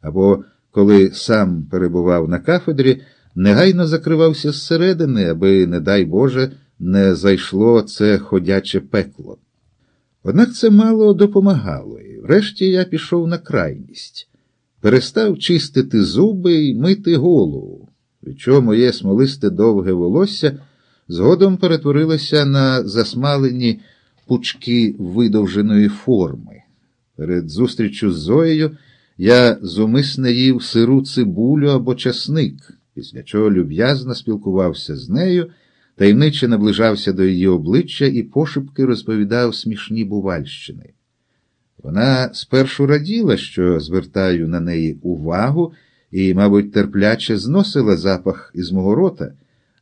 або, коли сам перебував на кафедрі, негайно закривався зсередини, аби, не дай Боже, не зайшло це ходяче пекло. Однак це мало допомагало, і врешті я пішов на крайність, перестав чистити зуби й мити голову, від чого моє смолисте довге волосся згодом перетворилося на засмалені пучки видовженої форми. Перед зустрічю з Зоєю я зумисне їв сиру цибулю або часник, після чого люб'язно спілкувався з нею, таємниче наближався до її обличчя і пошепки розповідав смішні бувальщини. Вона спершу раділа, що звертаю на неї увагу, і, мабуть, терпляче зносила запах із мого рота,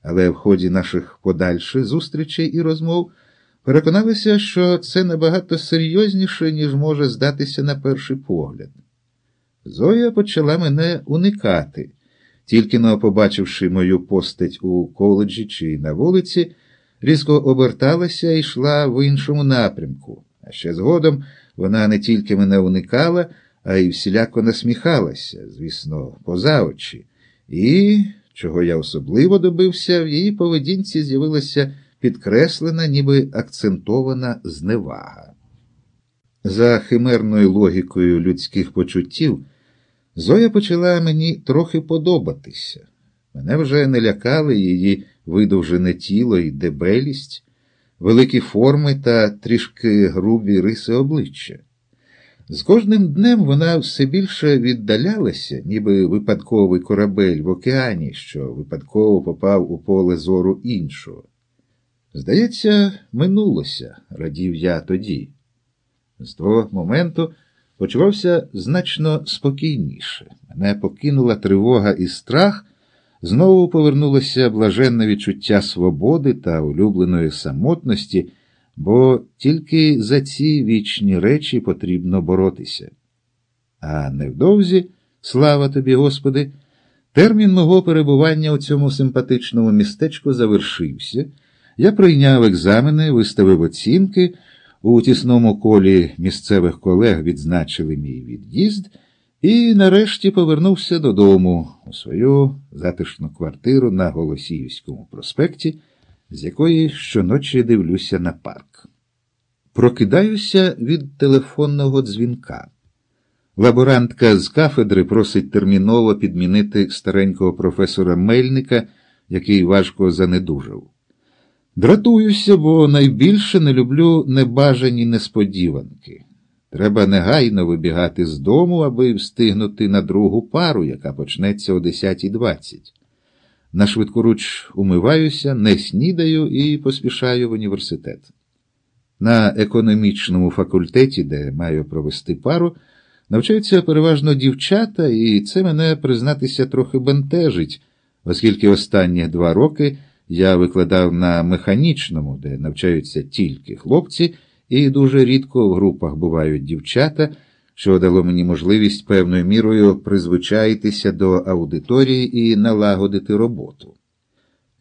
але в ході наших подальших зустрічей і розмов переконалися, що це набагато серйозніше, ніж може здатися на перший погляд. Зоя почала мене уникати, тільки но побачивши мою постать у коледжі чи на вулиці, різко оберталася і йшла в іншому напрямку, а ще згодом вона не тільки мене уникала, а й всіляко насміхалася, звісно, поза очі, і, чого я особливо добився, в її поведінці з'явилася підкреслена, ніби акцентована зневага. За химерною логікою людських почуттів, Зоя почала мені трохи подобатися. Мене вже не лякали її видовжене тіло і дебелість, великі форми та трішки грубі риси обличчя. З кожним днем вона все більше віддалялася, ніби випадковий корабель в океані, що випадково попав у поле зору іншого. Здається, минулося, радів я тоді. З того моменту почувався значно спокійніше. Мене покинула тривога і страх, знову повернулося блаженне відчуття свободи та улюбленої самотності, бо тільки за ці вічні речі потрібно боротися. А невдовзі, слава тобі, Господи, термін мого перебування у цьому симпатичному містечку завершився. Я прийняв екзамени, виставив оцінки. У тісному колі місцевих колег відзначили мій від'їзд і нарешті повернувся додому у свою затишну квартиру на Голосіївському проспекті, з якої щоночі дивлюся на парк. Прокидаюся від телефонного дзвінка. Лаборантка з кафедри просить терміново підмінити старенького професора Мельника, який важко занедужав. Дратуюся, бо найбільше не люблю небажані несподіванки. Треба негайно вибігати з дому, аби встигнути на другу пару, яка почнеться о 10.20. На швидкоруч умиваюся, не снідаю і поспішаю в університет. На економічному факультеті, де маю провести пару, навчаються переважно дівчата, і це мене признатися трохи бентежить, оскільки останні два роки. Я викладав на механічному, де навчаються тільки хлопці, і дуже рідко в групах бувають дівчата, що дало мені можливість певною мірою призвичаїтися до аудиторії і налагодити роботу.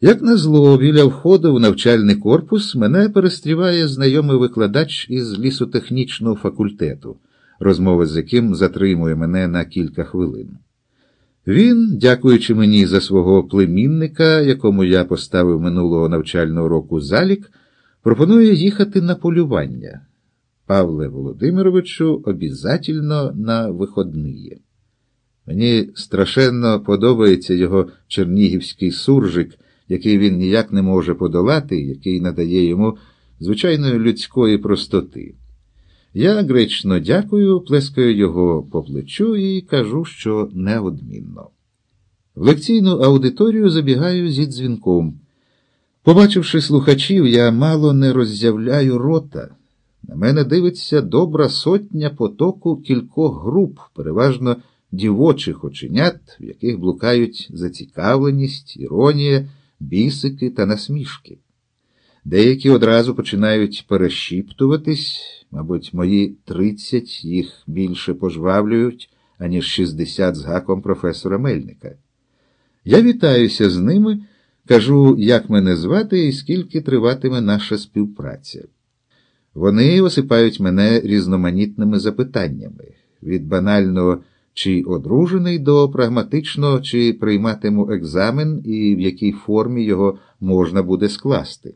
Як назло, біля входу в навчальний корпус мене перестріває знайомий викладач із лісотехнічного факультету, розмова з яким затримує мене на кілька хвилин. Він, дякуючи мені за свого племінника, якому я поставив минулого навчального року залік, пропонує їхати на полювання. Павле Володимировичу обязательно на виходниє. Мені страшенно подобається його чернігівський суржик, який він ніяк не може подолати, який надає йому звичайної людської простоти. Я гречно дякую, плескаю його по плечу і кажу, що неодмінно. В лекційну аудиторію забігаю зі дзвінком. Побачивши слухачів, я мало не роззявляю рота. На мене дивиться добра сотня потоку кількох груп, переважно дівочих оченят, в яких блукають зацікавленість, іронія, бісики та насмішки. Деякі одразу починають перешіптуватись, мабуть, мої тридцять їх більше пожвавлюють, аніж шістдесят з гаком професора Мельника. Я вітаюся з ними, кажу, як мене звати і скільки триватиме наша співпраця. Вони осипають мене різноманітними запитаннями від банального чи одружений до прагматично, чи прийматиму екзамен і в якій формі його можна буде скласти.